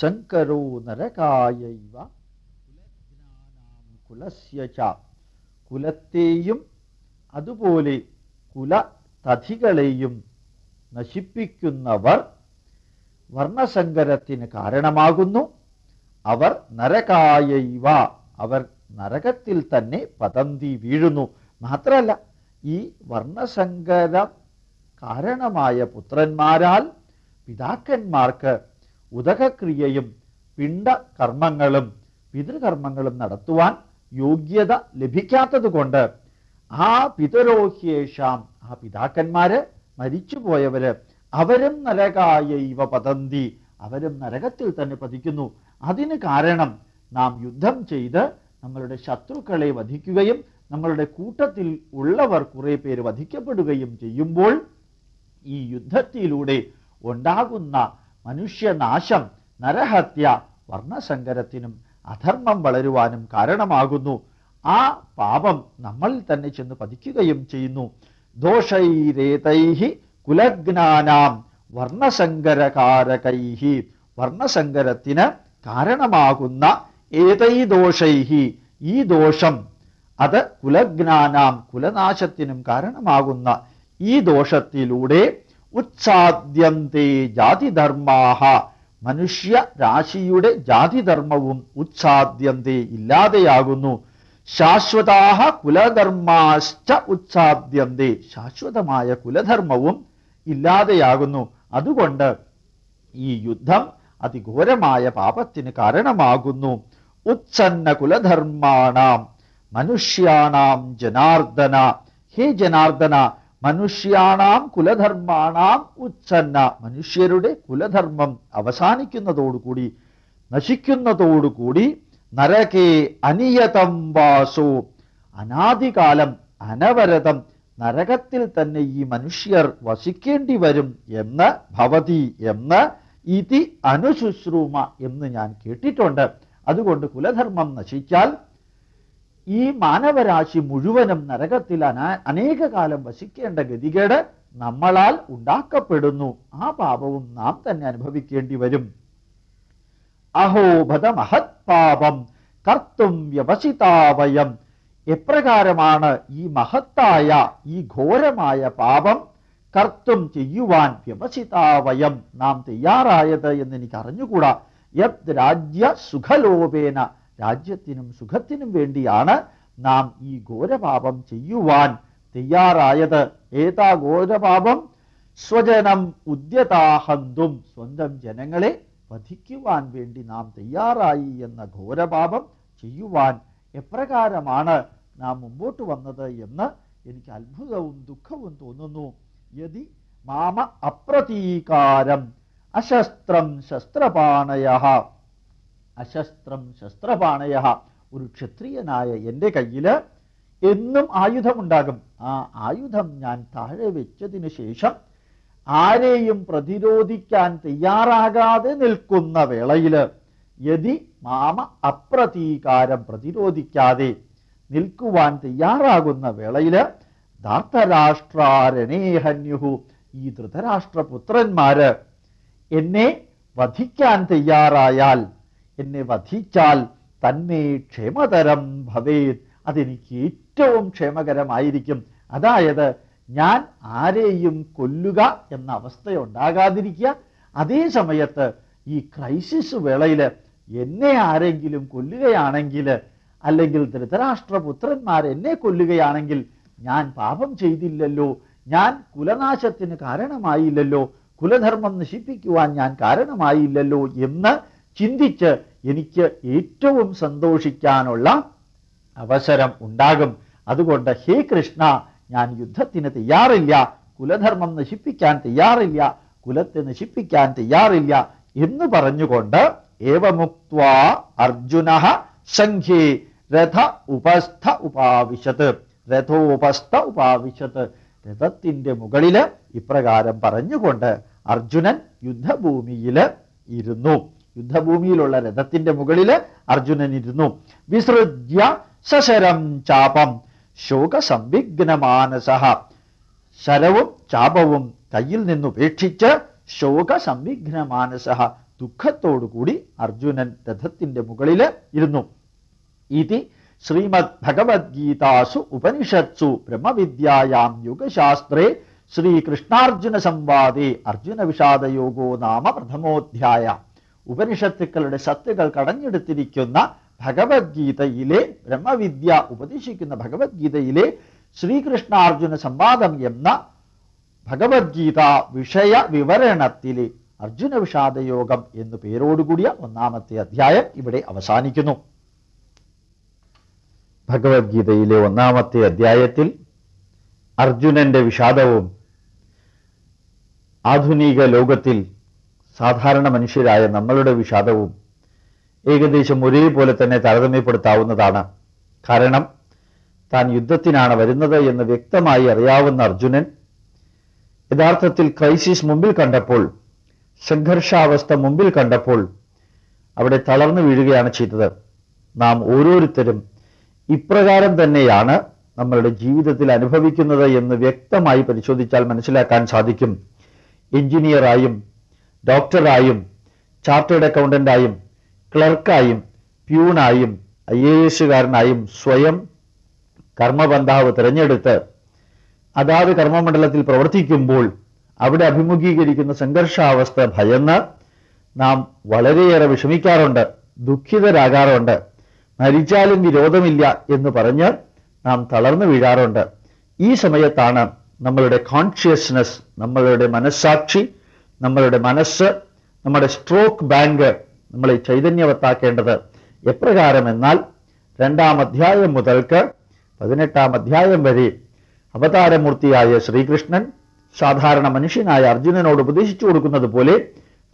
ശങ്കരോ നരകായൈവ. കുലസ്യ കുലത്തെയും അതുപോലെ കുലതധികളെയും നശിപ്പിക്കുന്നവർ വർണസങ്കരത്തിന് കാരണമാകുന്നു. അവർ നരകായൈവ. അവർ നരകത്തിൽ തന്നെ പതന്തി വീഴുന്നു. മാത്രമല്ല ഈ വർണസങ്കരം കാരണമായ പുത്രന്മാരാൽ പിതാക്കന്മാർക്ക് ഉദകക്രിയയും പിണ്ടകർമ്മങ്ങളും പിതൃകർമ്മങ്ങളും നടത്തുവാൻ യോഗ്യത ലഭിക്കാത്തതുകൊണ്ട് ആ പിതരോഹ്യേഷാം ആ പിതാക്കന്മാര് മരിച്ചുപോയവര് അവരും നരകായൈവ പതന്തി അവരും നരകത്തിൽ തന്നെ പതിക്കുന്നു. അതിന് കാരണം നാം യുദ്ധം ചെയ്ത് നമ്മളുടെ ശത്രുക്കളെ വധിക്കുകയും നമ്മളുടെ കൂട്ടത്തിൽ ഉള്ളവർ കുറെ പേര് വധിക്കപ്പെടുകയും ചെയ്യുമ്പോൾ ഈ യുദ്ധത്തിലൂടെ ഉണ്ടാകുന്ന മനുഷ്യനാശം നരഹത്യ വർണസങ്കരത്തിനും അധർമ്മം വളരുവാനും കാരണമാകുന്നു. ആ പാപം നമ്മൾ തന്നെ ചെന്ന് പതിക്കുകയും ചെയ്യുന്നു. ദോഷൈരേതൈഹി കുലജ്ഞാനാം വർണസങ്കരകാരകൈഹി. വർണസങ്കരത്തിന് കാരണമാകുന്ന ഏതൈ ദോഷൈഹി? ഈ ദോഷം അത് കുലജ്ഞാനാം കുലനാശത്തിനും കാരണമാകുന്ന ഈ ദോഷത്തിലൂടെ ഉത്സാദ്യന്തേ ജാതിധർമാഹ. മനുഷ്യ രാശിയുടെ ജാതിധർമ്മവും ഉത്സാദ്യന്തേ ഇല്ലാതെയാകുന്നു. ശാശ്വതാഹ കുലധർമാശ്ച ഉത്സാദ്യന്തേ. ശാശ്വതമായ കുലധർമ്മവും ഇല്ലാതെയാകുന്നു. അതുകൊണ്ട് ഈ യുദ്ധം അതിഘോരമായ പാപത്തിന് കാരണമാകുന്നു. ഉത്സന്ന കുലധർമാണാം. മനുഷ്യാണാം ജനാർദ്ദന. ഹേ ജനാർദ്ദന മനുഷ്യാണാം കുലധർമാണാം ഉച്ചന്ന. മനുഷ്യരുടെ കുലധർമ്മം അവസാനിക്കുന്നതോടുകൂടി നശിക്കുന്നതോടുകൂടി നരകേ അനിയതം വാസോ. അനാദികാലം അനവരതം നരകത്തിൽ തന്നെ ഈ മനുഷ്യർ വസിക്കേണ്ടി വരും എന്ന് ഭവതി എന്ന് ഇതി അനുശുശ്രൂമ എന്ന് ഞാൻ കേട്ടിട്ടുണ്ട്. അതുകൊണ്ട് കുലധർമ്മം നശിച്ചാൽ ഈ മാനവരാശി മുഴുവനും നരകത്തിൽ അനാ അനേക കാലം വശിക്കേണ്ട ഗതികേട് നമ്മളാൽ ഉണ്ടാക്കപ്പെടുന്നു. ആ പാപവും നാം തന്നെ അനുഭവിക്കേണ്ടി വരും. അഹോഭത മഹത് പാപം കർത്തും വ്യവസിതാവയം എപ്രകാരമാണ് ഈ മഹത്തായ ഈ ഘോരമായ പാപം കർത്തും ചെയ്യുവാൻ വ്യവസിതാവയം നാം തയ്യാറായത് എന്ന് എനിക്ക് അറിഞ്ഞുകൂടാ യത് രാജ്യ സുഖലോപേന രാജ്യത്തിനും സുഖത്തിനും വേണ്ടിയാണ് നാം ഈ ഘോരപാപം ചെയ്യുവാൻ തയ്യാറായത്. ഏതാ ഘോരപാപം? സ്വജനം ഉദ്യതാഹന്തും സ്വന്തം ജനങ്ങളെ വധിക്കുവാൻ വേണ്ടി നാം തയ്യാറായി എന്ന ഘോരപാപം ചെയ്യുവാൻ എപ്രകാരമാണ് നാം മുമ്പോട്ട് വന്നത് എന്ന് എനിക്ക് അത്ഭുതവും ദുഃഖവും തോന്നുന്നു. യതി മാമ അപ്രതീകാരം അശസ്ത്രം ശസ്ത്രപാണയ അശസ്ത്രം ശസ്ത്രപാണയ ഒരു ക്ഷത്രിയനായ എന്റെ കയ്യിൽ എന്നും ആയുധമുണ്ടാകും. ആ ആയുധം ഞാൻ താഴെ വെച്ചതിന് ശേഷം ആരെയും പ്രതിരോധിക്കാൻ തയ്യാറാകാതെ നിൽക്കുന്ന വേളയിൽ യതി മാമ അപ്രതീകാരം പ്രതിരോധിക്കാതെ നിൽക്കുവാൻ തയ്യാറാകുന്ന വേളയിൽ ധാർത്തരാഷ്ട്രാരണേഹന്യുഹു ഈ ധൃതരാഷ്ട്രപുത്രന്മാര് എന്നെ വധിക്കാൻ തയ്യാറായാൽ എന്നെ വധിച്ചാൽ തന്നെ ക്ഷേമതരം ഭവേത്. അതെനിക്ക് ഏറ്റവും ക്ഷേമകരമായിരിക്കും. അതായത് ഞാൻ ആരെയും കൊല്ലുക എന്ന അവസ്ഥ ഉണ്ടാകാതിരിക്കുക അതേ സമയത്ത് ഈ ക്രൈസിസ് വേളയിൽ എന്നെ ആരെങ്കിലും കൊല്ലുകയാണെങ്കിൽ അല്ലെങ്കിൽ ധൃതരാഷ്ട്രപുത്രന്മാർ എന്നെ കൊല്ലുകയാണെങ്കിൽ ഞാൻ പാപം ചെയ്തില്ലല്ലോ. ഞാൻ കുലനാശത്തിന് കാരണമായില്ലല്ലോ. കുലധർമ്മം നശിപ്പിക്കുവാൻ ഞാൻ കാരണമായില്ലല്ലോ എന്ന് ചിന്തിച്ച് എനിക്ക് ഏറ്റവും സന്തോഷിക്കാനുള്ള അവസരം ഉണ്ടാകും. അതുകൊണ്ട് ഹേ കൃഷ്ണ ഞാൻ യുദ്ധത്തിന് തയ്യാറില്ല കുലധർമ്മം നശിപ്പിക്കാൻ തയ്യാറില്ല കുലത്തെ നശിപ്പിക്കാൻ തയ്യാറില്ല എന്ന് പറഞ്ഞുകൊണ്ട് ഏവമുക്ത അർജുന സംഖ്യേ രഥ ഉപസ്ഥ ഉപാവിശത്. രഥോപസ്ഥ ഉപാവിശത്. രഥത്തിന്റെ മുകളിൽ ഇപ്രകാരം പറഞ്ഞുകൊണ്ട് അർജുനൻ യുദ്ധഭൂമിയിൽ ഇരുന്നു. യുദ്ധഭൂമിയിലുള്ള രഥത്തിന്റെ മുകളിൽ അർജുനൻ ഇരുന്നു. വിസൃജ്യ സശരം ചാപം. ശോകസംവിഘ്നമാനസ ശരവും ചാപവും കയ്യിൽ നിന്നുപേക്ഷിച്ച് ശോകസംവിഘ്നമാനസ ദുഃഖത്തോടുകൂടി അർജുനൻ രഥത്തിന്റെ മുകളിൽ ഇരുന്നു. ഇതി ശ്രീമദ് ഭഗവത്ഗീതാസു ഉപനിഷത്സു ബ്രഹ്മവിദ്യായാം യുഗശാസ്ത്രേ ശ്രീകൃഷ്ണാർജുന സംവാദേ അർജുന വിഷാദയോഗോ നാമ പ്രഥമോധ്യായ. ഉപനിഷത്തുക്കളുടെ സത്യകൾ കടഞ്ഞെടുത്തിരിക്കുന്ന ഭഗവത്ഗീതയിലെ ബ്രഹ്മവിദ്യ ഉപദേശിക്കുന്ന ഭഗവത്ഗീതയിലെ ശ്രീകൃഷ്ണാർജുന സംവാദം എന്ന ഭഗവത്ഗീത വിഷയ വിവരണത്തിലെ അർജുന വിഷാദയോഗം എന്നു പേരോടുകൂടിയ ഒന്നാമത്തെ അധ്യായം ഇവിടെ അവസാനിക്കുന്നു. ഭഗവത്ഗീതയിലെ ഒന്നാമത്തെ അധ്യായത്തിൽ അർജുനന്റെ വിഷാദവും ആധുനിക ലോകത്തിൽ സാധാരണ മനുഷ്യരായ നമ്മളുടെ വിഷാദവും ഏകദേശം ഒരേപോലെ തന്നെ താരതമ്യപ്പെടുത്താവുന്നതാണ്. കാരണം താൻ യുദ്ധത്തിനാണ് വരുന്നത് എന്ന് വ്യക്തമായി അറിയാവുന്ന അർജുനൻ യഥാർത്ഥത്തിൽ ക്രൈസിസ് മുമ്പിൽ കണ്ടപ്പോൾ സംഘർഷാവസ്ഥ മുമ്പിൽ കണ്ടപ്പോൾ അവിടെ തളർന്നു വീഴുകയാണ് ചെയ്തത്. നാം ഓരോരുത്തരും ഇപ്രകാരം തന്നെയാണ് നമ്മളുടെ ജീവിതത്തിൽ അനുഭവിക്കുന്നത് എന്ന് വ്യക്തമായി പരിശോധിച്ചാൽ മനസ്സിലാക്കാൻ സാധിക്കും. എഞ്ചിനീയറായും ഡോക്ടറായും ചാർട്ടേഡ് അക്കൗണ്ടന്റായും ക്ലർക്കായും പ്യൂണായും ഐ എ എസുകാരനായും സ്വയം കർമ്മബന്ധാവ് തിരഞ്ഞെടുത്ത് അതാത് കർമ്മമണ്ഡലത്തിൽ പ്രവർത്തിക്കുമ്പോൾ അവിടെ അഭിമുഖീകരിക്കുന്ന സംഘർഷാവസ്ഥ ഭയന്ന് നാം വളരെയേറെ വിഷമിക്കാറുണ്ട് ദുഃഖിതരാകാറുണ്ട് മരിച്ചാലും വിരോധമില്ല എന്ന് പറഞ്ഞ് നാം തളർന്നു വീഴാറുണ്ട്. ഈ സമയത്താണ് നമ്മളുടെ കോൺഷ്യസ്നസ് നമ്മളുടെ മനസ്സാക്ഷി നമ്മളുടെ മനസ്സ് നമ്മുടെ സ്ട്രോക്ക് ബാങ്ക് നമ്മളെ ചൈതന്യവത്താക്കേണ്ടത് എപ്രകാരം എന്നാൽ രണ്ടാം അധ്യായം മുതൽക്ക് പതിനെട്ടാം അധ്യായം വരെ അവതാരമൂർത്തിയായ ശ്രീകൃഷ്ണൻ സാധാരണ മനുഷ്യനായ അർജുനനോട് ഉപദേശിച്ചു കൊടുക്കുന്നത് പോലെ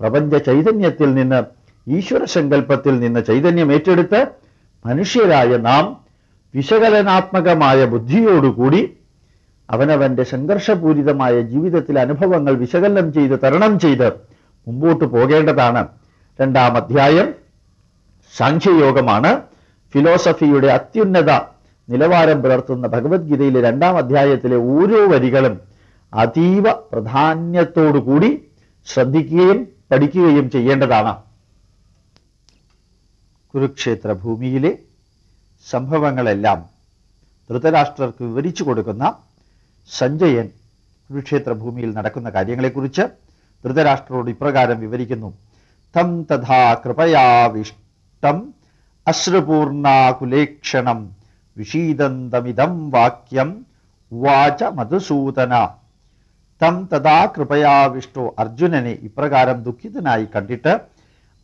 പ്രപഞ്ച ചൈതന്യത്തിൽ നിന്ന് ഈശ്വര സങ്കല്പത്തിൽ നിന്ന് ചൈതന്യം ഏറ്റെടുത്ത് മനുഷ്യരായ നാം വിശകലനാത്മകമായ ബുദ്ധിയോടുകൂടി അവനവന്റെ സംഘർഷപൂരിതമായ ജീവിതത്തിലെ അനുഭവങ്ങൾ വിശകലനം ചെയ്ത് തരണം ചെയ്ത് മുമ്പോട്ട് പോകേണ്ടതാണ്. രണ്ടാം അധ്യായം സാഖ്യയോഗമാണ്. ഫിലോസഫിയുടെ അത്യുന്നത നിലവാരം പുലർത്തുന്ന ഭഗവത്ഗീതയിലെ രണ്ടാം അധ്യായത്തിലെ ഓരോ വരികളും അതീവ പ്രാധാന്യത്തോടുകൂടി ശ്രദ്ധിക്കുകയും പഠിക്കുകയും ചെയ്യേണ്ടതാണ്. കുരുക്ഷേത്ര ഭൂമിയിലെ സംഭവങ്ങളെല്ലാം ധൃതരാഷ്ട്രർക്ക് വിവരിച്ചു കൊടുക്കുന്ന സഞ്ജയൻ കുരുക്ഷേത്ര ഭൂമിയിൽ നടക്കുന്ന കാര്യങ്ങളെക്കുറിച്ച് ധൃതരാഷ്ട്രോട് ഇപ്രകാരം വിവരിക്കുന്നു. തം തഥാ കൃപയാവിഷ്ടം അശ്രുപൂർണാകുലേക്ഷണം വിഷീദന്തമിതം വാക്യം വാച മധുസൂദന. തം തഥാ കൃപയാവിഷ്ടോ അർജുനനെ ഇപ്രകാരം ദുഃഖിതനായി കണ്ടിട്ട്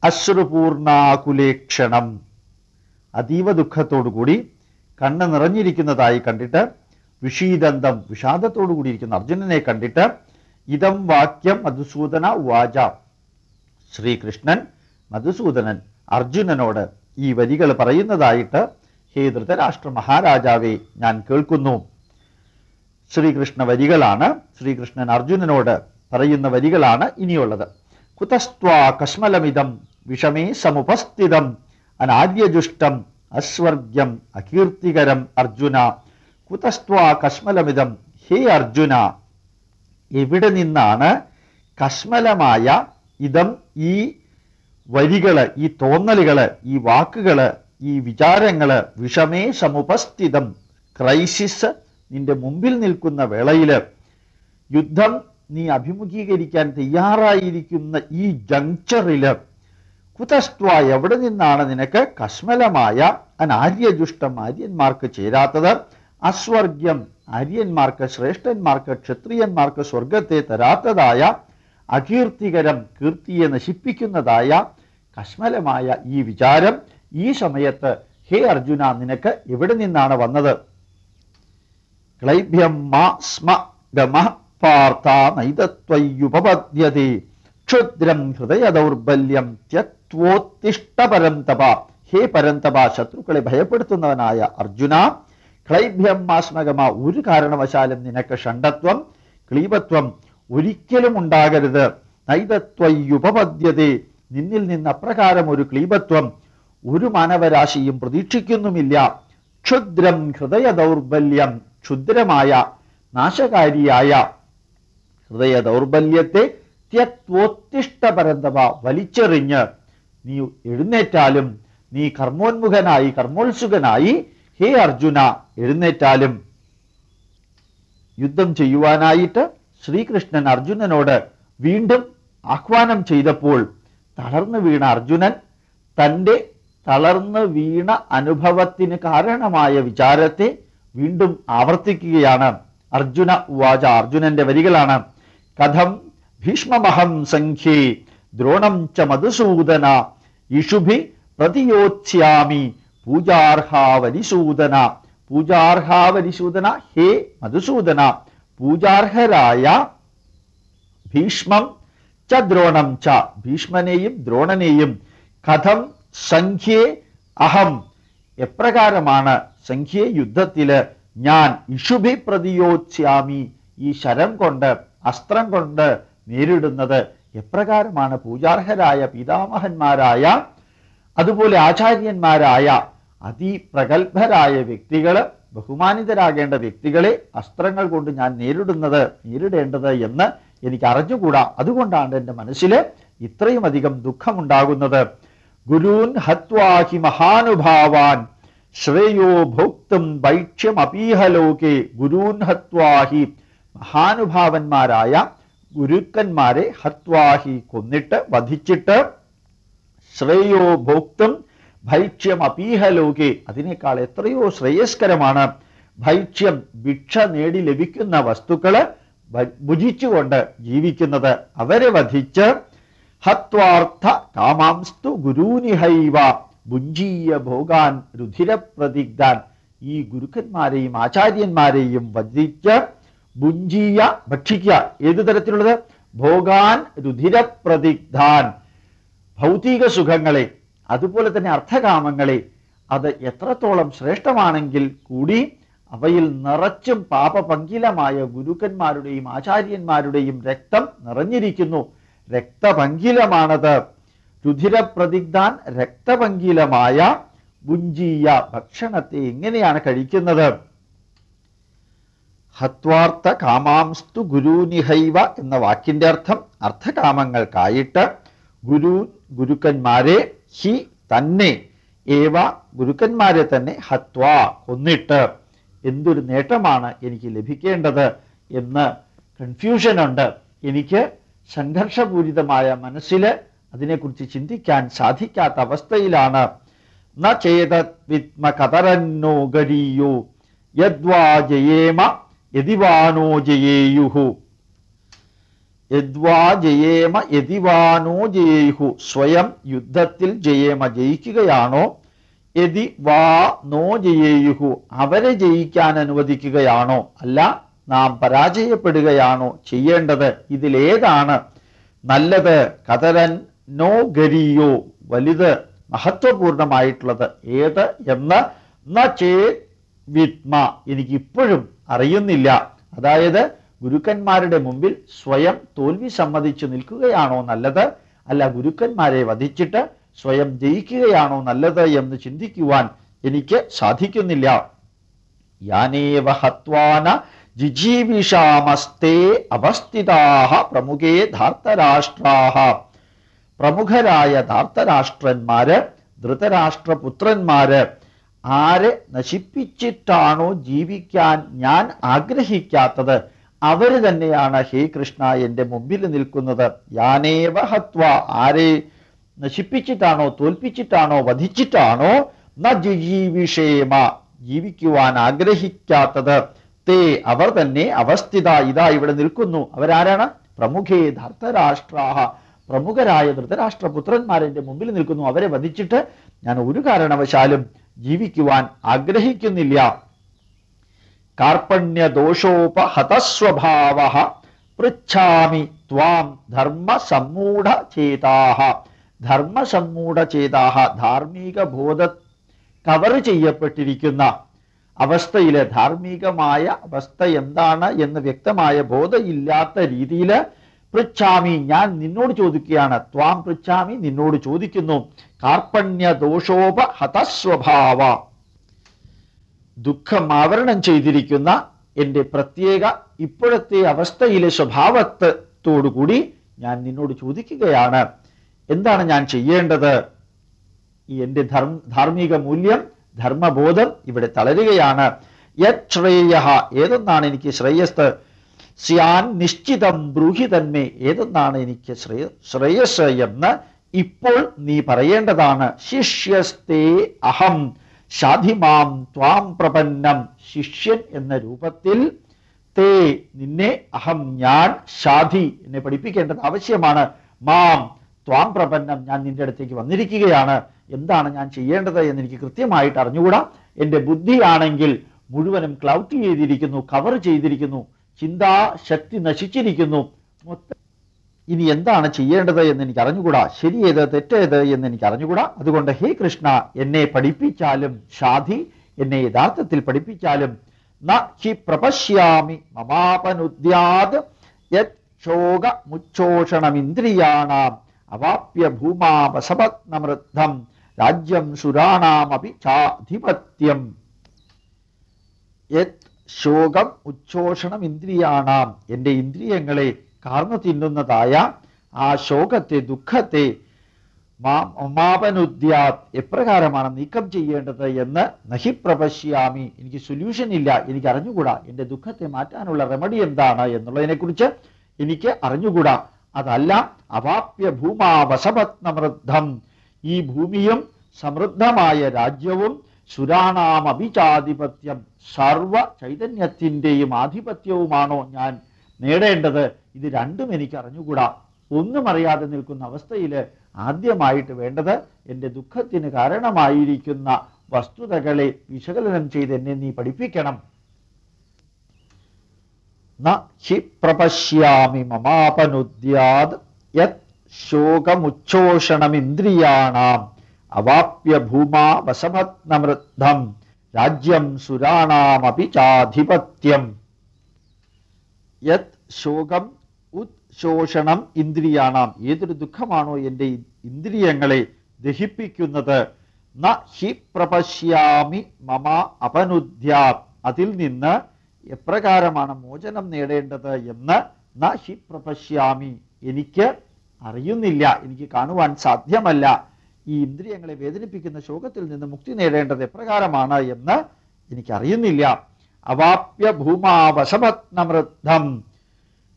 അശ്രുപൂർണാകുലേക്ഷണം അതീവ ദുഃഖത്തോടുകൂടി കണ്ണ് നിറഞ്ഞിരിക്കുന്നതായി കണ്ടിട്ട് വിഷീദന്തം വിഷാദത്തോടു കൂടിയിരിക്കുന്ന അർജുനനെ കണ്ടിട്ട് ഇതം വാക്യം മധുസൂദന വാച ശ്രീകൃഷ്ണൻ മധുസൂദനൻ അർജുനനോട് ഈ വരികൾ പറയുന്നതായിട്ട് ഹേ ധൃതരാഷ്ട്ര മഹാരാജാവെ ഞാൻ കേൾക്കുന്നു. ശ്രീകൃഷ്ണ വരികളാണ് ശ്രീകൃഷ്ണൻ അർജുനനോട് പറയുന്ന വരികളാണ് ഇനിയുള്ളത്. കുതസ്ത്വാ കശ്മലമിതം വിഷമേ സമുപസ്ഥിതം അനാര്യജുഷ്ടം അസ്വർഗ്യം അകീർത്തികരം അർജുന. കുതസ്ത്വാ കശ്മലമിതം. ഹേ അർജുന. എവിടെ നിന്നാണ് കശ്മലമായ ഇതം ഈ വരികൾ ഈ തോന്നലുകൾ ഈ വാക്കുകൾ ഈ വിചാരങ്ങൾ വിഷമേ സമുപസ്ഥിതം. ക്രൈസിസ് നിന്റെ മുമ്പിൽ നിൽക്കുന്ന വേളയിൽ യുദ്ധം നീ അഭിമുഖീകരിക്കാൻ തയ്യാറായിരിക്കുന്ന ഈ ജങ്ചറിൽ കുതസ്ത്വ എവിടെ നിന്നാണ് നിനക്ക് കശ്മലമായ അനാര്യജുഷ്ടം ആര്യന്മാർക്ക് ചേരാത്തത്? അസ്വർഗ്യം ആര്യന്മാർക്ക് ശ്രേഷ്ഠന്മാർക്ക് ക്ഷത്രിയന്മാർക്ക് സ്വർഗത്തെ തരാത്തതായ അകീർത്തികരം കീർത്തിയെ നശിപ്പിക്കുന്നതായ കശ്മലമായ ഈ വിചാരം ഈ സമയത്ത് ഹേ അർജുന നിനക്ക് എവിടെ നിന്നാണ് വന്നത്? ക്ലൈഭ്യം മാ സ്മ ഗമ പാർത്ഥ നൈതത്വയുപപദ്യതി ക്ഷുദ്രം ഹൃദയ ദൗർബല്യം ത്യക്വോത്തിഷ്ട പരന്തപ ഹേ പരന്തപ ശത്രുക്കളെ ഭയപ്പെടുത്തുന്നവനായ അർജുന ക്ലൈഭ്യം മാസ്മഗമ ഒരു കാരണവശാലും നിനക്ക് ഷണ്ടത്വം ക്ലീപത്വം ഒരിക്കലും ഉണ്ടാകരുത്. നൈതത്വയുപപദ്യതേ നിന്നിൽ നിന്ന് അപ്രകാരം ഒരു ക്ലീപത്വം ഒരു മാനവരാശിയും പ്രതീക്ഷിക്കുന്നുമില്ല. ക്ഷുദ്രം ഹൃദയ ദൗർബല്യം ക്ഷുദ്രമായ നാശകാരിയായ ഹൃദയ ദൗർബല്യത്തെ ത്യക്വോത്തിഷ്ടപരന്തവ വലിച്ചെറിഞ്ഞ് നീ എഴുന്നേറ്റാലും നീ കർമ്മോന്മുഖനായി കർമ്മോത്സുകനായി ഹേ അർജുന എഴുന്നേറ്റാലും. യുദ്ധം ചെയ്യുവാനായിട്ട് ശ്രീകൃഷ്ണൻ അർജുനനോട് വീണ്ടും ആഹ്വാനം ചെയ്തപ്പോൾ തളർന്നു വീണ അർജുനൻ തന്റെ തളർന്നു വീണ അനുഭവത്തിന് കാരണമായ വിചാരത്തെ വീണ്ടും ആവർത്തിക്കുകയാണ്. അർജുന വാച അർജുനന്റെ വരികളാണ്. കഥം ഭീഷ്മമഹം സംഖ്യേ ദ്രോണം ച മധുസൂദന ഇഷുഭി പ്രതിയോച്യാമി പൂജാർഹാവരിസൂദന പൂജാർഹാവലിസൂദന ഹേ മധുസൂദന. പൂജാർഹരായ ഭീഷ്മം ച ദ്രോണം ച. ഭീഷ്മനെയും ദ്രോണനെയും കഥം സംഖ്യേ അഹം. എപ്രകാരമാണ് സംഖ്യേ യുദ്ധത്തിൽ ഞാൻ ഇഷുഭി പ്രതിയോച്ചാമി ഈ ശരം കൊണ്ട് അസ്ത്രം കൊണ്ട് നേരിടുന്നത്. എപ്രകാരമാണ് പൂജാർഹരായ പിതാമഹന്മാരായ അതുപോലെ ആചാര്യന്മാരായ അതിപ്രഗത്ഭരായ വ്യക്തികൾ ബഹുമാനിതരാകേണ്ട വ്യക്തികളെ അസ്ത്രങ്ങൾ കൊണ്ട് ഞാൻ നേരിടുന്നത് നേരിടേണ്ടത് എന്ന് എനിക്ക് അറിഞ്ഞുകൂടാ. അതുകൊണ്ടാണ് എന്റെ മനസ്സിൽ ഇത്രയും അധികം ദുഃഖമുണ്ടാകുന്നത്. ഗുരുൻ ഹത്വാഹി മഹാനുഭാവാൻ ശ്രേയോ ഭോക്തും ഭൈക്ഷ്യമപീഹലോകെ ഗുരുൻ ഹത്വാഹി മഹാനുഭാവന്മാരായ ഗുരുക്കന്മാരെ ഹത്വാഹി കൊന്നിട്ട് വധിച്ചിട്ട് ശ്രേയോ ഭോക്തും ഭൈക്ഷ്യം അപീഹലോകെ അതിനേക്കാൾ എത്രയോ ശ്രേയസ്കരമാണ് ഭൈക്ഷ്യം ഭിക്ഷ നേടി ലഭിക്കുന്ന വസ്തുക്കൾ ഭുജിച്ചുകൊണ്ട് ജീവിക്കുന്നത്. അവരെ വധിച്ച് ഹത്വാർത്ഥ കാമാംസ്തു ഗുരുനിഹൈവ ഭുഞ്ചീയ ഭോഗാൻ രുധിരപ്രതിഗ്ധാൻ. ഈ ഗുരുക്കന്മാരെയും ആചാര്യന്മാരെയും വധിച്ച് ഭുഞ്ചീയ ഭക്ഷിക്കുക. ഏത് തരത്തിലുള്ളത്? ഭോഗാൻ രുധിരപ്രതിഗ്ധാൻ. ഭൗതിക സുഖങ്ങളെ അതുപോലെ തന്നെ അർത്ഥകാമങ്ങളെ അത് എത്രത്തോളം ശ്രേഷ്ഠമാണെങ്കിൽ കൂടി അവയിൽ നിറച്ചും പാപപങ്കിലമായ ഗുരുക്കന്മാരുടെയും ആചാര്യന്മാരുടെയും രക്തം നിറഞ്ഞിരിക്കുന്നു. രക്തപങ്കിലമാണത് രുധിരപ്രതിഗ്ധാൻ രക്തപങ്കിലമായ ബുഞ്ചീയ ഭക്ഷണത്തെ എങ്ങനെയാണ് കഴിക്കുന്നത്? ഹത്വാർത്ഥ കാമാംസ്തു ഗുരുനിഹൈവ എന്ന വാക്കിന്റെ അർത്ഥം അർത്ഥകാമങ്ങൾക്കായിട്ട് ഗുരു ഗുരുക്കന്മാരെ ഹി തന്നെ ഏവ ഗുരുക്കന്മാരെ തന്നെ ഹത്വ കൊന്നിട്ട് എന്തൊരു നേട്ടമാണ് എനിക്ക് ലഭിക്കേണ്ടത് എന്ന് കൺഫ്യൂഷനുണ്ട് എനിക്ക് സംഘർഷപൂരിതമായ മനസ്സിൽ അതിനെക്കുറിച്ച് ചിന്തിക്കാൻ സാധിക്കാത്ത അവസ്ഥയിലാണ്. ന ചേത വിത്മ കതരന്നോ ഗരീയോ യദ്വാ ജയേമ യതിവാനോ ജയേയുഹു. യദ്വാ ജയേമ യതിവാനോ ജയേഹു. സ്വയം യുദ്ധത്തിൽ ജയേമ ജയിക്കുകയാണോ? യതി വാ നോ ജയേയുഹു അവരെ ജയിക്കാൻ അനുവദിക്കുകയാണോ? അല്ല നാം പരാജയപ്പെടുകയാണോ ചെയ്യേണ്ടത്? ഇതിലേതാണ് നല്ലത്. കതരൻ നോ ഗരിയോ. വലുത് മഹത്വപൂർണമായിട്ടുള്ളത്. ഏത് എന്ന് ന ചേ വിത്മ. എനിക്കിപ്പോഴും അറിയുന്നില്ല. അതായത് ഗുരുക്കന്മാരുടെ മുമ്പിൽ സ്വയം തോൽവി സമ്മതിച്ചു നിൽക്കുകയാണോ നല്ലത്? അല്ല ഗുരുക്കന്മാരെ വധിച്ചിട്ട് സ്വയം ജയിക്കുകയാണോ നല്ലത് എന്ന് ചിന്തിക്കുവാൻ എനിക്ക് സാധിക്കുന്നില്ല. ജിജീവിഷാമസ്തേ അവസ്ഥിതാഹ പ്രമുഖേ ധാർത്തരാഷ്ട്രാഹ. പ്രമുഖരായ ധാർത്തരാഷ്ട്രന്മാര് ധൃതരാഷ്ട്രപുത്രന്മാര് ആരെ നശിപ്പിച്ചിട്ടാണോ ജീവിക്കാൻ ഞാൻ ആഗ്രഹിക്കാത്തത്? അവർ തന്നെയാണ് ഹേ കൃഷ്ണ എന്റെ മുമ്പിൽ നിൽക്കുന്നത്. യാനേവ ഹത്വ. ആരെ നശിപ്പിച്ചിട്ടാണോ തോൽപ്പിച്ചിട്ടാണോ വധിച്ചിട്ടാണോ? ന ജിജീവിഷേമ ജീവിക്കുവാൻ ആഗ്രഹിക്കാത്തത്. തേ അവർ തന്നെ അവസ്ഥിത ഇതാ ഇവിടെ നിൽക്കുന്നു. അവരാരാണ്? പ്രമുഖേ ധർത്തരാഷ്ട്രാഹ. പ്രമുഖരായ ധൃതരാഷ്ട്ര പുത്രന്മാരെന്റെ മുമ്പിൽ നിൽക്കുന്നു. അവരെ വധിച്ചിട്ട് ഞാൻ ഒരു കാരണവശാലും ജീവിക്കുവാൻ ആഗ്രഹിക്കുന്നില്ല. കാർപ്പണ്യദോഷോപഹതസ്വഭാവ പൃച്ഛാമി ത്വാം ധർമ്മസമ്മൂഢചേതാഹ ധർമ്മസമ്മൂഢചേതാഹ ധാർമ്മിക ബോധ കവർ ചെയ്യപ്പെട്ടിരിക്കുന്ന അവസ്ഥയിലെ ധാർമ്മികമായ അവസ്ഥ എന്താണ് എന്ന് വ്യക്തമായ ബോധമില്ലാത്ത രീതിയിൽ പൃച്ഛാമി ഞാൻ നിന്നോട് ചോദിക്കുകയാണ്. ത്വാം പൃച്ഛാമി നിന്നോട് ചോദിക്കുന്നു. കാർപ്പണ്യദോഷോപഹതസ്വഭാവ ദോഷോപ ഹതസ്വഭാവ ദുഃഖം ആവരണം ചെയ്തിരിക്കുന്ന എന്റെ പ്രത്യേക ഇപ്പോഴത്തെ അവസ്ഥയിലെ സ്വഭാവത്തോടുകൂടി ഞാൻ നിന്നോട് ചോദിക്കുകയാണ്. എന്താണ് ഞാൻ ചെയ്യേണ്ടത്? ഈ എന്റെ ധർമ്മ ധാർമ്മിക മൂല്യം ധർമ്മബോധം ഇവിടെ തളരുകയാണ്. യത് ശ്രേയ ഏതെന്നാണ് എനിക്ക് ശ്രേയസ്? സ്യാൻ നിശ്ചിതം ബ്രൂഹി തന്മേ എനിക്ക് ശ്രേയ ശ്രേയസ് എന്ന് ഇപ്പോൾ നീ പറയേണ്ടതാണ്. ശിഷ്യസ്തേ അഹം. ഷാധിമാം ത്വാം പ്രപന്നം ശിഷ്യൻ എന്ന രൂപത്തിൽ തേ നിന്നെ അഹം ഞാൻ ഷാധി എന്നെ പഠിപ്പിക്കേണ്ടത് ആവശ്യമാണ്. മാം ത്വാം പ്രപന്നം ഞാൻ നിന്റെ അടുത്തേക്ക് വന്നിരിക്കുകയാണ്. എന്താണ് ഞാൻ ചെയ്യേണ്ടത് എന്ന് എനിക്ക് കൃത്യമായിട്ട് അറിഞ്ഞുകൂടാ. എന്റെ ബുദ്ധിയാണെങ്കിൽ മുഴുവനും ക്ലൗട്ട് ചെയ്തിരിക്കുന്നു കവർ ചെയ്തിരിക്കുന്നു. ചിന്താശക്തി നശിച്ചിരിക്കുന്നു. മൊത്തം ഇനി എന്താണ് ചെയ്യേണ്ടത് എന്ന് എനിക്ക് അറിഞ്ഞുകൂടാ ശരിയേത് തെറ്റേത് എന്ന് എനിക്ക് അറിഞ്ഞുകൂടാ അതുകൊണ്ട് ഹേ കൃഷ്ണ എന്നെ പഠിപ്പിച്ചാലും ഷാധി എന്നെ യഥാർത്ഥത്തിൽ പഠിപ്പിച്ചാലും ഹി പ്രപശ്യാമി മമാപനുദ്യാത് യത് ശോക മുച്ചോഷണമിന്ദ്രിയാണാം അവാപ്യ ഭൂമാ രാജ്യം സുരാണാമപി ചാധിപത്യം. യത് ശോകം ഉച്ഛോഷണം ഇന്ദ്രിയാണാം എന്റെ ഇന്ദ്രിയങ്ങളെ കാർന്നു തിന്നുന്നതായ ആ ശോകത്തെ ദുഃഖത്തെ മാപനുദ്യാത് എപ്രകാരമാണ് നീക്കം ചെയ്യേണ്ടത് എന്ന് നഹി പ്രപശ്യാമി എനിക്ക് സൊല്യൂഷൻ ഇല്ല എനിക്ക് അറിഞ്ഞുകൂടാ എന്റെ ദുഃഖത്തെ മാറ്റാനുള്ള റെമഡി എന്താണ് എന്നുള്ളതിനെക്കുറിച്ച് എനിക്ക് അറിഞ്ഞുകൂടാ. അതല്ല അവാപ്യ ഭൂമാ വസപത്നമൃദ്ധം ഈ ഭൂമിയും സമൃദ്ധമായ രാജ്യവും സുരാണാം അഭിചാധിപത്യം സർവ ചൈതന്യത്തിന്റെയും ആധിപത്യവുമാണോ ഞാൻ നേടേണ്ടത്? ഇത് രണ്ടും എനിക്ക് അറിഞ്ഞുകൂടാ ഒന്നും അറിയാതെ നിൽക്കുന്ന അവസ്ഥയിൽ ആദ്യമായിട്ട് വേണ്ടത് എന്റെ ദുഃഖത്തിന് കാരണമായിരിക്കുന്ന വസ്തുതകളെ വിശകലനം ചെയ്ത് എന്നെ നീ പഠിപ്പിക്കണം. ഹി പ്രപശ്യാമി മമാപനുദ്യാത് യത് ശോകമുച്ഛോഷണമിന്ദ്രിയാണാം അവാപ്യ ഭൂമാ വസഭത്നമൃദ്ധം രാജ്യം സുരാണാമപി ചാധിപത്യം യത് ശോകം ഉത്ശോഷണം ഇന്ദ്രിയാണാം. ഏതൊരു ദുഃഖമാണോ എന്റെ ഇന്ദ്രിയങ്ങളെ ദഹിപ്പിക്കുന്നത്. ന ഹി പ്രപശ്യാമി മമ അപനുദ്ധ്യാ അതിൽ നിന്ന് എപ്രകാരമാണ് മോചനം നേടേണ്ടത് എന്ന് ന ഹി പ്രപശ്യാമി. എനിക്ക് അറിയുന്നില്ല. എനിക്ക് കാണുവാൻ സാധ്യമല്ല. ഈ ഇന്ദ്രിയങ്ങളെ വേദനിപ്പിക്കുന്ന ശോകത്തിൽ നിന്ന് മുക്തി നേടേണ്ടത് എപ്രകാരമാണ് എന്ന് എനിക്കറിയുന്നില്ല. അവാപ്യ ഭൂമാവശപത്നമൃദ്ധം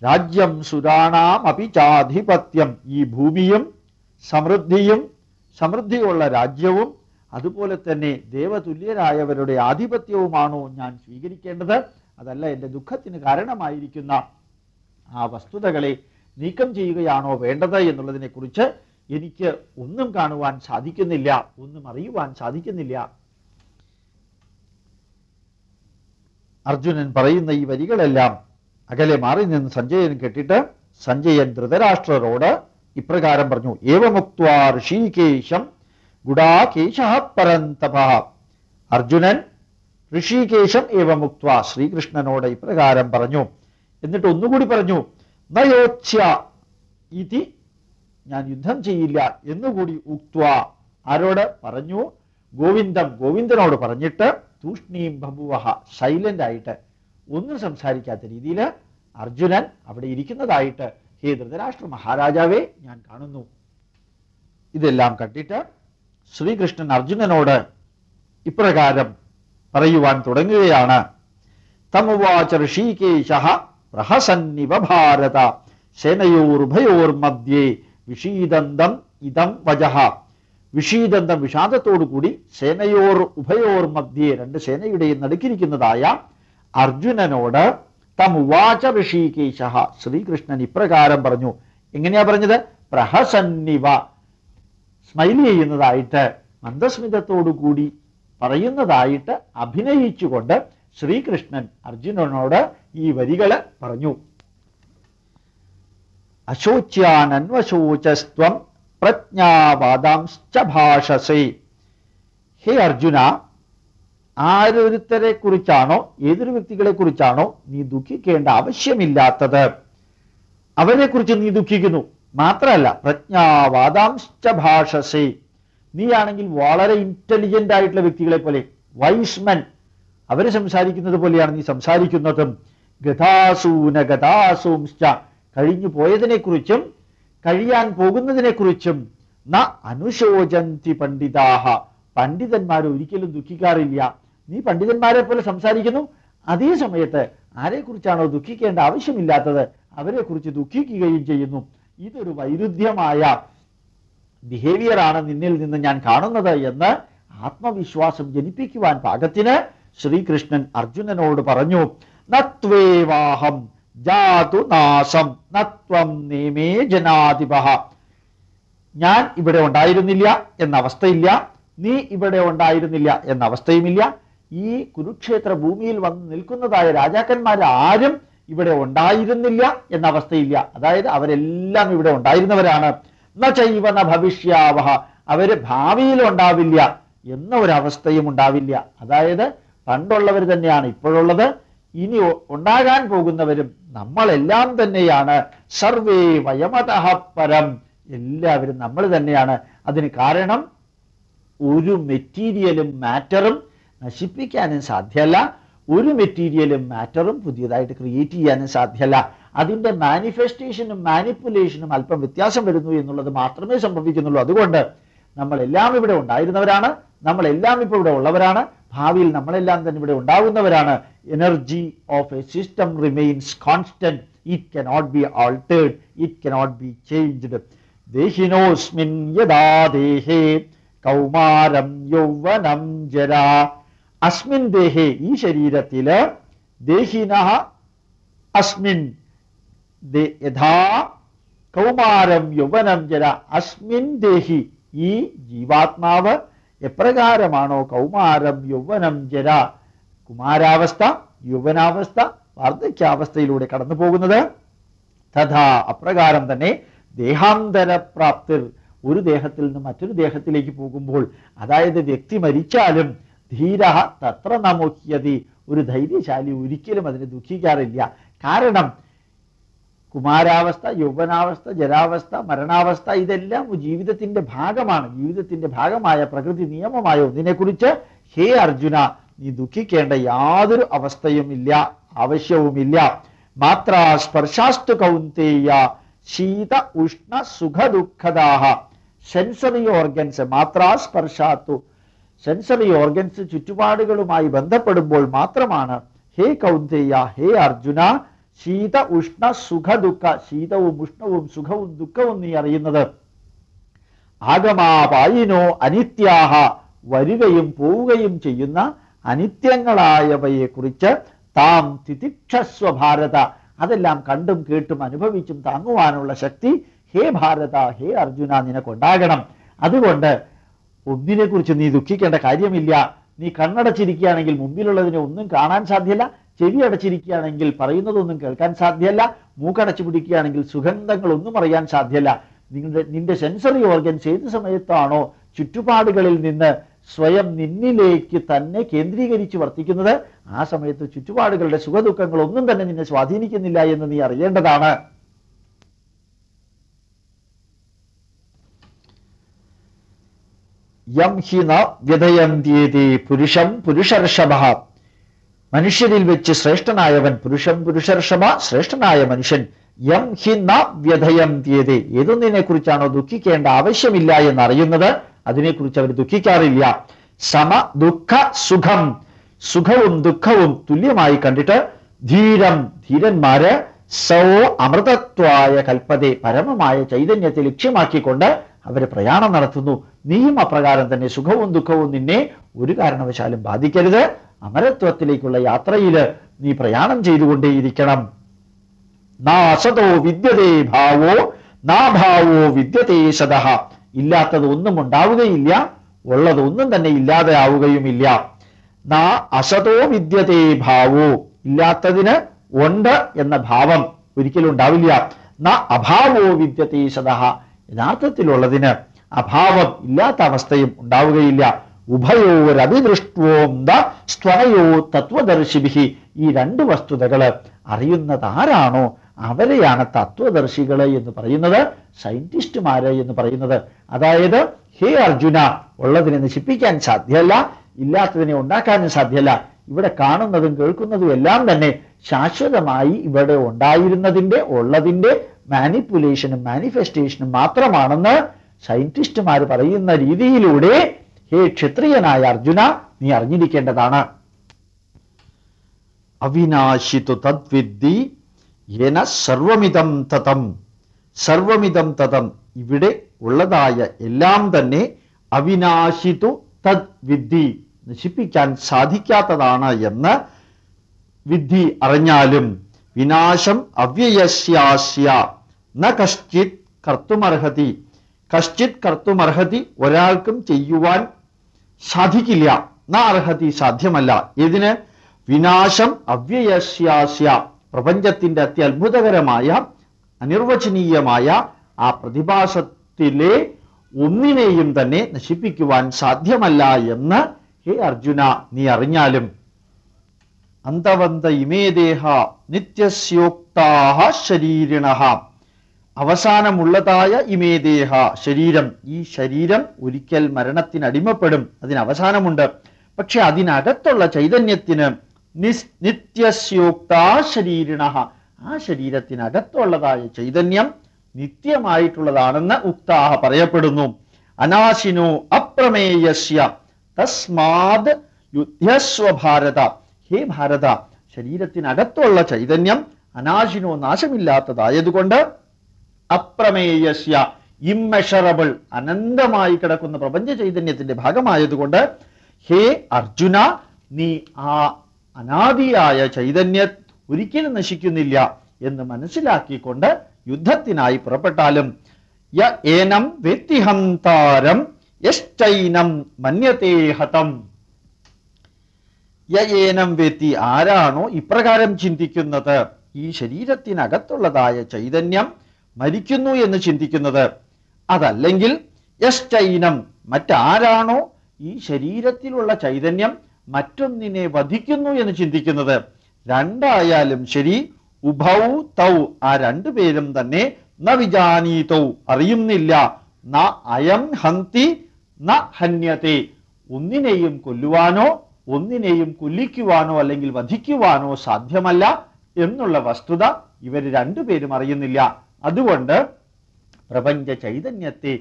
രാജ്യം സുരാണാം അപിചാധിപത്യം ഈ ഭൂമിയും സമൃദ്ധിയും സമൃദ്ധിയുള്ള രാജ്യവും അതുപോലെ തന്നെ ദേവതുല്യരായവരുടെ ആധിപത്യവുമാണോ ഞാൻ സ്വീകരിക്കേണ്ടത്? അതല്ല എന്റെ ദുഃഖത്തിന് കാരണമായിരിക്കുന്ന ആ വസ്തുതകളെ നീക്കം ചെയ്യുകയാണോ വേണ്ടത് എന്നുള്ളതിനെക്കുറിച്ച് എനിക്ക് ഒന്നും കാണുവാൻ സാധിക്കുന്നില്ല ഒന്നും അറിയുവാൻ സാധിക്കുന്നില്ല. അർജുനൻ പറയുന്ന ഈ വരികളെല്ലാം അകലെ മാറി നിന്ന് സഞ്ജയൻ കെട്ടിട്ട് സഞ്ജയൻ ധൃതരാഷ്ട്രരോട് ഇപ്രകാരം പറഞ്ഞു ഏവമുക്ത ഋഷികേശം ഗുഡാകേശ പരന്തപ. അർജുനൻ ഋഷികേശം ഏവമുക്വ ശ്രീകൃഷ്ണനോട് ഇപ്രകാരം പറഞ്ഞു. എന്നിട്ട് ഒന്നുകൂടി പറഞ്ഞു നയോച്ഛ്യ ഇതി ഞാൻ യുദ്ധം ചെയ്യില്ല എന്നുകൂടി ഉക്വ ആരോട്? പറഞ്ഞു ഗോവിന്ദം ഗോവിന്ദനോട് പറഞ്ഞിട്ട് തൂഷ്ണീം ബഭുവഹ സൈലന്റ് ആയിട്ട് ഒന്നും സംസാരിക്കാത്ത രീതിയിൽ അർജുനൻ അവിടെ ഇരിക്കുന്നതായിട്ട് ഹേ ധൃതരാഷ്ട്ര മഹാരാജാവേ ഞാൻ കാണുന്നു. ഇതെല്ലാം കണ്ടിട്ട് ശ്രീകൃഷ്ണൻ അർജുനനോട് ഇപ്രകാരം പറയുവാൻ തുടങ്ങുകയാണ്. തമുവാച ഋഷീകേശ പ്രഹസന്നിവ ഭാരത സേനയോർഭയോർമധ്യേ വിഷീദന്തം ഇതം വജഹ വിഷീദന്തം വിഷാദത്തോടു കൂടി സേനയോർ ഉഭയോർ മധ്യേ രണ്ട് സേനയുടെയും നടുക്കിരിക്കുന്നതായ അർജുനനോട് തമുവാച ഋഷികേശ ശ്രീകൃഷ്ണൻ ഇപ്രകാരം പറഞ്ഞു. എങ്ങനെയാ പറഞ്ഞത്? പ്രഹസന്നിവ. സ്മൈൽ ചെയ്യുന്നതായിട്ട് മന്ദസ്മിതത്തോടു കൂടി പറയുന്നതായിട്ട് അഭിനയിച്ചുകൊണ്ട് ശ്രീകൃഷ്ണൻ അർജുനനോട് ഈ വരികൾ പറഞ്ഞു. അശോച്യാനന്വശോചസ്വം പ്രജ്ഞാവാദാംശ്ച ഭാഷസേ. ഹേ അർജുന ആരൊരുത്തരെ കുറിച്ചാണോ ഏതൊരു വ്യക്തികളെ കുറിച്ചാണോ നീ ദുഃഖിക്കേണ്ട ആവശ്യമില്ലാത്തത്. അവരെ കുറിച്ച് നീ ദുഃഖിക്കുന്നു. മാത്രമല്ല പ്രജ്ഞാവാദാംശ്ച ഭാഷസേ. നീ ആണെങ്കിൽ വളരെ ഇന്റലിജന്റ് ആയിട്ടുള്ള വ്യക്തികളെ പോലെ വൈസ്മൻ അവർ സംസാരിക്കുന്നത് പോലെയാണ് നീ സംസാരിക്കുന്നതും. ഗതാസൂന ഗതാസൂംശ്ച. കഴിഞ്ഞു പോയതിനെ കുറിച്ചും കഴിയാൻ പോകുന്നതിനെക്കുറിച്ചും ന അനുശോചന്തി പണ്ഡിതാഹ. പണ്ഡിതന്മാർ ഒരിക്കലും ദുഃഖിക്കാറില്ല. നീ പണ്ഡിതന്മാരെ പോലെ സംസാരിക്കുന്നു? അതേ സമയത്ത് ആരെക്കുറിച്ചാണോ ദുഃഖിക്കേണ്ട ആവശ്യമില്ലാത്തത് അവരെ കുറിച്ച് ദുഃഖിക്കുകയും ചെയ്യുന്നു. ഇതൊരു വൈരുദ്ധ്യമായ ബിഹേവിയർ ആണ് നിന്നിൽ നിന്ന് ഞാൻ കാണുന്നത് എന്ന് ആത്മവിശ്വാസം ജനിപ്പിക്കുവാൻ പാകത്തിന് ശ്രീകൃഷ്ണൻ അർജുനനോട് പറഞ്ഞു നത്വേവാഹം ജാതു നാശം നത്വം നേമേ ജനാധിപ ഞാൻ ഇവിടെ ഉണ്ടായിരുന്നില്ല എന്ന അവസ്ഥയില്ല നീ ഇവിടെ ഉണ്ടായിരുന്നില്ല എന്ന അവസ്ഥയുമില്ല ഈ കുരുക്ഷേത്ര ഭൂമിയിൽ വന്ന് നിൽക്കുന്നതായ രാജാക്കന്മാർ ആരും ഇവിടെ ഉണ്ടായിരുന്നില്ല എന്ന അവസ്ഥയില്ല. അതായത് അവരെല്ലാം ഇവിടെ ഉണ്ടായിരുന്നവരാണ്. ന ചൈവന ഭവിഷ്യാവഹ. അവർ ഭാവിയിൽ ഉണ്ടാവില്ല എന്ന ഒരവസ്ഥയും ഉണ്ടാവില്ല. അതായത് പണ്ടുള്ളവർ തന്നെയാണ് ഇപ്പോഴുള്ളത്. ഇനി ഉണ്ടാകാൻ പോകുന്നവരും നമ്മളെല്ലാം തന്നെയാണ്. സർവേ വയമതഃ പരം. എല്ലാവരും നമ്മൾ തന്നെയാണ്. അതിന് കാരണം ഒരു മെറ്റീരിയലും മാറ്ററും നശിപ്പിക്കാനും സാധ്യമല്ല ഒരു മെറ്റീരിയലും മാറ്ററും പുതിയതായിട്ട് ക്രിയേറ്റ് ചെയ്യാനും സാധ്യമല്ല അതിന്റെ മാനിഫെസ്റ്റേഷനും മാനിപ്പുലേഷനും അല്പം വ്യത്യാസം വരുന്നു എന്നുള്ളത് മാത്രമേ സംഭവിക്കുന്നുള്ളൂ. അതുകൊണ്ട് നമ്മളെല്ലാം ഇവിടെ ഉണ്ടായിരുന്നവരാണ്. നമ്മളെല്ലാം ഇപ്പോൾ ഇവിടെ ഉള്ളവരാണ്. ഭാവിയിൽ നമ്മളെല്ലാം തന്നെ ഇവിടെ ഉണ്ടാകുന്നവരാണ്. Energy of a system remains constant it cannot be altered it cannot be changed ദേഹിനോസ്മിൻ യഥാ ദേഹേ കൗമാരം യൗവനം ജരാ അസ്മിൻ ദേഹേ ഈ ശരീരത്തിൽ ദേഹിന അസ്മിൻ. യഥാ കൗമാരം യൗവനം ജല അസ്മിൻ ദേഹി. ഈ ജീവാത്മാവ് എപ്രകാരമാണോ കൗമാരം യൗവനം ജല? കുമാരാവസ്ഥ യൗവനാവസ്ഥ വാർദ്ധക്യാവസ്ഥയിലൂടെ കടന്നു പോകുന്നത്. തഥാ അപ്രകാരം തന്നെ ദേഹാന്തരപ്രാപ്തിർ ഒരു ദേഹത്തിൽ നിന്ന് മറ്റൊരു ദേഹത്തിലേക്ക് പോകുമ്പോൾ അതായത് വ്യക്തി മരിച്ചാലും ധീര തത്ര നമുക്കിയതി ഒരു ധൈര്യശാലി ഒരിക്കലും അതിനെ ദുഃഖിക്കാറില്ല. കാരണം കുമാരാവസ്ഥ യൗവനാവസ്ഥ ജരാവസ്ഥ മരണാവസ്ഥ ഇതെല്ലാം ജീവിതത്തിന്റെ ഭാഗമാണ്. ജീവിതത്തിന്റെ ഭാഗമായ പ്രകൃതി നിയമമായ ഒന്നിനെക്കുറിച്ച് ഹേ അർജുന നീ ദുഃഖിക്കേണ്ട യാതൊരു അവസ്ഥയും ഇല്ല ആവശ്യവുമില്ല. മാത്ര സ്പർശാസ്തു കൗന്തേയ ശീത ഉഷ്ണ സുഖ ദുഃഖദാഹ സെൻസറി ഓർഗൻസ് മാത്ര സ്പർശാത്തു സെൻസറി ഓർഗൻസ് ചുറ്റുപാടുകളുമായി ബന്ധപ്പെടുമ്പോൾ മാത്രമാണ് ഹേ കൗന്ദേയ ഹേ അർജുന ശീത ഉഷ്ണ സുഖ ദുഃഖ ശീതവും ഉഷ്ണവും സുഖവും ദുഃഖവും നീ അറിയുന്നത്. ആഗമാപായിനോ അനിത്യാഹ വരികയും പോവുകയും ചെയ്യുന്ന അനിത്യങ്ങളായവയെ കുറിച്ച് താം തിതിക്ഷസ്വ ഭാരത. അതെല്ലാം കണ്ടും കേട്ടും അനുഭവിച്ചും താങ്ങുവാനുള്ള ശക്തി ഹേ ഭാരത ഹേ അർജുന നിനക്കുണ്ടാകണം. അതുകൊണ്ട് ഒന്നിനെ കുറിച്ച് നീ ദുഃഖിക്കേണ്ട കാര്യമില്ല. നീ കണ്ണടച്ചിരിക്കുകയാണെങ്കിൽ മുമ്പിലുള്ളതിനെ ഒന്നും കാണാൻ സാധ്യല്ല. ചെവി അടച്ചിരിക്കുകയാണെങ്കിൽ പറയുന്നതൊന്നും കേൾക്കാൻ സാധ്യല്ല. മൂക്കടച്ചു പിടിക്കുകയാണെങ്കിൽ സുഗന്ധങ്ങൾ ഒന്നും അറിയാൻ സാധ്യല്ല. നിങ്ങളുടെ നിന്റെ സെൻസറി ഓർഗൻസ് ഏത് സമയത്താണോ ചുറ്റുപാടുകളിൽ നിന്ന് സ്വയം നിന്നിലേക്ക് തന്നെ കേന്ദ്രീകരിച്ച് വർത്തിക്കുന്നത്? ആ സമയത്ത് ചുറ്റുപാടുകളുടെ സുഖദുഃഖങ്ങളൊന്നും തന്നെ നിന്നെ സ്വാധീനിക്കുന്നില്ല എന്ന് നീ അറിയേണ്ടതാണ്. യം ഹി ന വ്യതയന്ത്യേതി പുരുഷം പുരുഷർഷഭ. മനുഷ്യരിൽ വെച്ച് ശ്രേഷ്ഠനായവൻ പുരുഷം പുരുഷർഷഭ ശ്രേഷ്ഠനായ മനുഷ്യൻ യം ഹി ന വ്യതയന്ത്യേതി ഏതൊന്നിനെ കുറിച്ചാണോ ദുഃഖിക്കേണ്ട ആവശ്യമില്ല എന്നറിയുന്നത് അതിനെക്കുറിച്ച് അവർ ദുഃഖിക്കാറില്ല. സമ ദുഃഖ സുഖം. സുഖവും ദുഃഖവും തുല്യമായി കണ്ടിട്ട് ധീരം ധീരന്മാര് സൗ അമൃതത്വായ കൽപ്പതെ പരമമായ ചൈതന്യത്തെ ലക്ഷ്യമാക്കിക്കൊണ്ട് അവർ പ്രയാണം നടത്തുന്നു. നീയും അപ്രകാരം തന്നെ സുഖവും ദുഃഖവും നിന്നെ ഒരു കാരണവശാലും ബാധിക്കരുത്. അമരത്വത്തിലേക്കുള്ള യാത്രയിൽ നീ പ്രയാണം ചെയ്തുകൊണ്ടേയിരിക്കണം. നാസതോ വിദ്യതേ ഭാവോ നാഭാവോ വിദ്യതേ സദഹ. ഇല്ലാത്തത് ഒന്നും ഉണ്ടാവുകയില്ല ഉള്ളതൊന്നും തന്നെ ഇല്ലാതെ ആവുകയുമില്ല. നാ അസതോ വിദ്യതേ ഭാവോ ഇല്ലാത്തതിന് ഉണ്ട് എന്ന ഭാവം ഒരിക്കലും ഉണ്ടാവില്ല. ന അഭാവോ വിദ്യതേ സദഹ. യഥാർത്ഥത്തിലുള്ളതിന് അഭാവം ഇല്ലാത്ത അവസ്ഥയും ഉണ്ടാവുകയില്ല. ഉഭയോരഭിദൃഷ്ടോം ദ സ്വനയോ തത്വദർശിഭി ഈ രണ്ട് വസ്തുതകൾ അറിയുന്നതാരാണോ അവരെയാണ് തത്വദർശികൾ എന്ന് പറയുന്നത് സയന്റിസ്റ്റുമാര് എന്ന് പറയുന്നത്. അതായത് ഹേ അർജുന ഉള്ളതിനെ നശിപ്പിക്കാൻ സാധ്യമല്ല ഇല്ലാത്തതിനെ ഉണ്ടാക്കാനും സാധ്യമല്ല ഇവിടെ കാണുന്നതും കേൾക്കുന്നതും എല്ലാം തന്നെ ശാശ്വതമായി ഇവിടെ ഉണ്ടായിരുന്നതിന്റെ ഉള്ളതിന്റെ മാനിപ്പുലേഷനും മാനിഫെസ്റ്റേഷനും മാത്രമാണെന്ന് സയന്റിസ്റ്റുമാർ പറയുന്ന രീതിയിലൂടെ ഹേ ക്ഷത്രിയനായ അർജുന നീ അറിഞ്ഞിരിക്കേണ്ടതാണ്. അവിനാശിതു തദ്വിദ്ധി എന സർവമിതം തതം. സർവമിതം തതം. ഇവിടെ ഉള്ളതായ എല്ലാം തന്നെ അവിനാശിതു തദ്വിദ്ധി. നശിപ്പിക്കാൻ സാധിക്കാത്തതാണ് എന്ന് വിദ്ധി അറിഞ്ഞാലും വിനാശം അവ്യയസ്യാസ്യ. ന കശ്ചിത് കർത്തുമർഹതി. കശ്ചിത് കർത്തുമർഹതി ഒരാൾക്കും ചെയ്യുവാൻ സാധിക്കില്ല. ന അർഹതി സാധ്യമല്ല. ഇതിന് വിനാശം അവ്യയസ്യാസ്യ. പ്രപഞ്ചത്തിന്റെ അത്യത്ഭുതകരമായ അനിർവചനീയമായ ആ പ്രതിഭാസത്തിലെ ഒന്നിനെയും തന്നെ നശിപ്പിക്കുവാൻ സാധ്യമല്ല എന്ന് ഹേ അർജുന നീ അറിഞ്ഞാലും. അന്തവന്ത ഇമേ ദേഹ നിത്യസ്യോക്താഹ ശരീരിണ അവസാനമുള്ളതായ ഇമേദേഹ ശരീരം. ഈ ശരീരം ഒരിക്കൽ മരണത്തിന് അടിമപ്പെടും. അതിന് അവസാനമുണ്ട് പക്ഷെ അതിനകത്തുള്ള ചൈതന്യത്തിന് നിത്യസ്യോക്താ ശരീരിണ ആ ശരീരത്തിനകത്തുള്ളതായ ചൈതന്യം നിത്യമായിട്ടുള്ളതാണെന്ന് ഉക്താഹ പറയപ്പെടുന്നു. അനാശിനോ അപ്രമേയസ്യ. തസ്മാത് യുദ്ധസ്വഭാരത. ഹേ ഭാരത ശരീരത്തിനകത്തുള്ള ചൈതന്യം അനാശിനോ നാശമില്ലാത്തതായതുകൊണ്ട് അപ്രമേയസ്യ ഇമ്മെഷറബിൾ അനന്തമായി കിടക്കുന്ന പ്രപഞ്ച ചൈതന്യത്തിന്റെ ഭാഗമായതുകൊണ്ട് ഹേ അർജുന നീ ആ അനാദിയായ ചൈതന്യ ഒരിക്കലും നശിക്കുന്നില്ല എന്ന് മനസ്സിലാക്കിക്കൊണ്ട് യുദ്ധത്തിനായി പുറപ്പെട്ടാലും യ ഏനം വ്യക്തിഹന്താരം യശ്ചൈനം മന്യതേ ഹതം. യേനം ഏനം വ്യക്തി ആരാണോ ഇപ്രകാരം ചിന്തിക്കുന്നത്? ഈ ശരീരത്തിനകത്തുള്ളതായ ചൈതന്യം മരിക്കുന്നു എന്ന് ചിന്തിക്കുന്നത്. അതല്ലെങ്കിൽ യശ്ചൈനം മറ്റാരാണോ ഈ ശരീരത്തിലുള്ള ചൈതന്യം മറ്റൊന്നിനെ വധിക്കുന്നു എന്ന് ചിന്തിക്കുന്നത്? രണ്ടായാലും ശരി ഉഭൗ തൗ ആ രണ്ടുപേരും തന്നെ ന വിജാനീതൗ അറിയുന്നില്ല. ന അയം ഹന്തി ന ഹന്യത്തെ ഒന്നിനെയും കൊല്ലുവാനോ ഒന്നിനെയും കൊല്ലിക്കുവാനോ അല്ലെങ്കിൽ വധിക്കുവാനോ സാധ്യമല്ല എന്നുള്ള വസ്തുത ഇവർ രണ്ടുപേരും അറിയുന്നില്ല. അതുകൊണ്ട് പ്രപഞ്ച ചൈതന്യത്തെ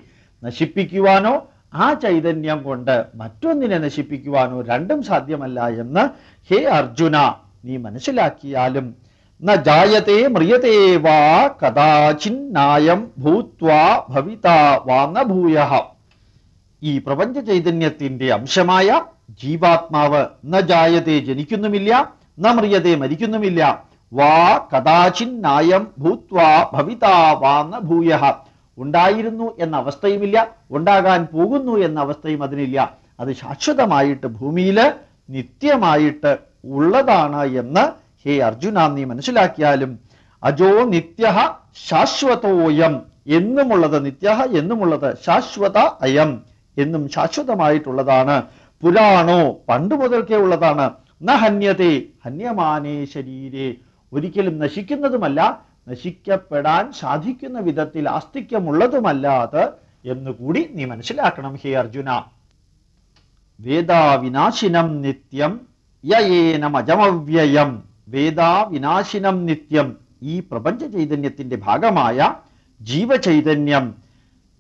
നശിപ്പിക്കുവാനോ ആ ചൈതന്യം കൊണ്ട് മറ്റൊന്നിനെ നശിപ്പിക്കുവാനോ രണ്ടും സാധ്യമല്ല എന്ന് ഹേ അർജുന നീ മനസ്സിലാക്കിയാലും ജായത്തെ മ്രിയത്തെ വാ കഥാചിന്നായം ഭൂത്വാ ഭവിത വാ ന ഭൂയ ഈ പ്രപഞ്ച ചൈതന്യത്തിന്റെ അംശമായ ജീവാത്മാവ് ന ജായത്തെ ജനിക്കുന്നുമില്ല ന മ്രിയത്തെ മരിക്കുന്നുമില്ല വാ കഥാചിന്നായം ഭൂത്വാ ഭവിതാ വാ ന ഭൂയ ഉണ്ടായിരുന്നു എന്ന അവസ്ഥയുമില്ല. ഉണ്ടാകാൻ പോകുന്നു എന്ന അവസ്ഥയും അതിനില്ല. അത് ശാശ്വതമായിട്ട് ഭൂമിയിൽ നിത്യമായിട്ട് ഉള്ളതാണ് എന്ന് ഹേ അർജുന നീ മനസ്സിലാക്കിയാലും അജോ നിത്യ ശാശ്വതോയം എന്നുമുള്ളത് നിത്യ എന്നുമുള്ളത് ശാശ്വത അയം. എന്നും ശാശ്വതമായിട്ടുള്ളതാണ്. പുരാണോ പണ്ട് മുതൽക്കേ ഉള്ളതാണ്. ന ഹന്യമാനേ ശരീരേ. ഒരിക്കലും നശിക്കുന്നതുമല്ല നശിക്കപ്പെടാൻ സാധിക്കുന്ന വിധത്തിൽ ആസ്തിക്യമുള്ളതുമല്ലാത് എന്നുകൂടി നീ മനസ്സിലാക്കണം ഹേ അർജുന. വേദാവിനാശിനം നിത്യം യേനമജമവ്യയം വേദാവിനാശിനം നിത്യം ഈ പ്രപഞ്ച ചൈതന്യത്തിന്റെ ഭാഗമായ ജീവചൈതന്യം.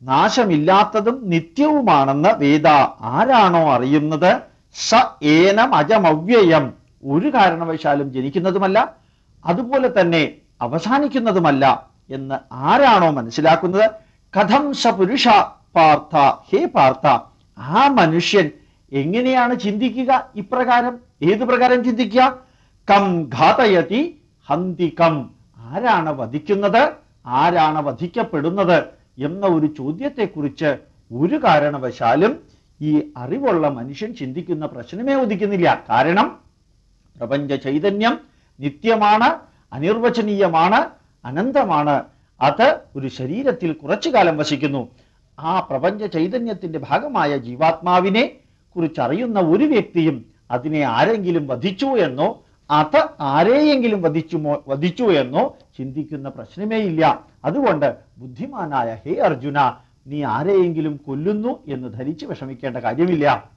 നാശമില്ലാത്തതും നിത്യവുമാണെന്ന് വേദ ആരാണോ അറിയുന്നത്? സ ഏനം അജമവ്യയം ഒരു കാരണവശാലും ജനിക്കുന്നതുമല്ല അതുപോലെ തന്നെ അവസാനിക്കുന്നതുമല്ല എന്ന് ആരാണോ മനസ്സിലാക്കുന്നത്? കഥം സ പുരുഷ പാർത്ഥ ഹേ പാർത്ഥ ആ മനുഷ്യൻ എങ്ങനെയാണ് ചിന്തിക്കുക? ഇപ്രകാരം ഏത് പ്രകാരം ചിന്തിക്കുക? കം ഘാതയതി ഹന്തി കം. ആരാണ് വധിക്കുന്നത്? ആരാണ് വധിക്കപ്പെടുന്നത്? എന്ന ഒരു ചോദ്യത്തെക്കുറിച്ച് ഒരു കാരണവശാലും ഈ അറിവുള്ള മനുഷ്യൻ ചിന്തിക്കുന്ന പ്രശ്നമേ ഉദിക്കുന്നില്ല. കാരണം പ്രപഞ്ച ചൈതന്യം നിത്യമാണ് അനിർവചനീയമാണ് അനന്തമാണ്. അത് ഒരു ശരീരത്തിൽ കുറച്ചു കാലം വസിക്കുന്നു. ആ പ്രപഞ്ച ചൈതന്യത്തിന്റെ ഭാഗമായ ജീവാത്മാവിനെ കുറിച്ചറിയുന്ന ഒരു വ്യക്തിയും അതിനെ ആരെങ്കിലും വധിച്ചു എന്നോ അത് ആരെയെങ്കിലും വധിച്ചുമോ വധിച്ചു എന്നോ ചിന്തിക്കുന്ന പ്രശ്നമേ ഇല്ല. അതുകൊണ്ട് ബുദ്ധിമാനായ ഹേ അർജുന നീ ആരെയെങ്കിലും കൊല്ലുന്നു എന്ന് ധരിച്ച് വിഷമിക്കേണ്ട കാര്യമില്ല.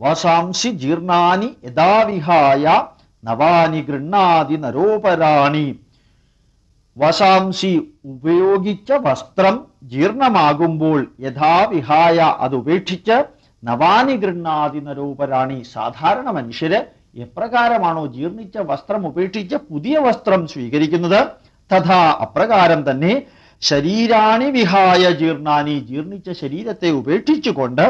വാസാംസി ജീർണാനി യഥാവിഹായ നവാനി ഗൃണ്ണാതി നരോപരാണി. വശാംശി ഉപയോഗിച്ച വസ്ത്രം ജീർണമാകുമ്പോൾ യഥാവിഹായ അത് ഉപേക്ഷിച്ച് നവാനി ഗൃണ്ണാതി നരോപരാണി. സാധാരണ മനുഷ്യര് എപ്രകാരമാണോ ജീർണിച്ച വസ്ത്രം ഉപേക്ഷിച്ച് പുതിയ വസ്ത്രം സ്വീകരിക്കുന്നത്? തഥാ അപ്രകാരം തന്നെ ശരീരാണി വിഹായ ജീർണാനി ജീർണിച്ച ശരീരത്തെ ഉപേക്ഷിച്ചുകൊണ്ട്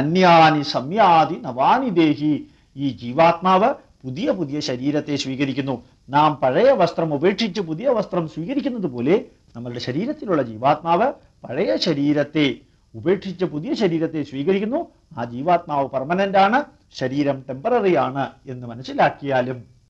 അന്യാനി സംയാതി നവാനി ദേഹി ഈ ജീവാത്മാവ് പുതിയ പുതിയ ശരീരത്തെ സ്വീകരിക്കുന്നു. നാം പഴയ വസ്ത്രം ഉപേക്ഷിച്ച് പുതിയ വസ്ത്രം സ്വീകരിക്കുന്നത് പോലെ നമ്മളുടെ ശരീരത്തിലുള്ള ജീവാത്മാവ് പഴയ ശരീരത്തെ ഉപേക്ഷിച്ച് പുതിയ ശരീരത്തെ സ്വീകരിക്കുന്നു. ആ ജീവാത്മാവ് പെർമനന്റ് ആണ്. ശരീരം ടെമ്പററി ആണ് എന്ന് മനസ്സിലാക്കിയാലും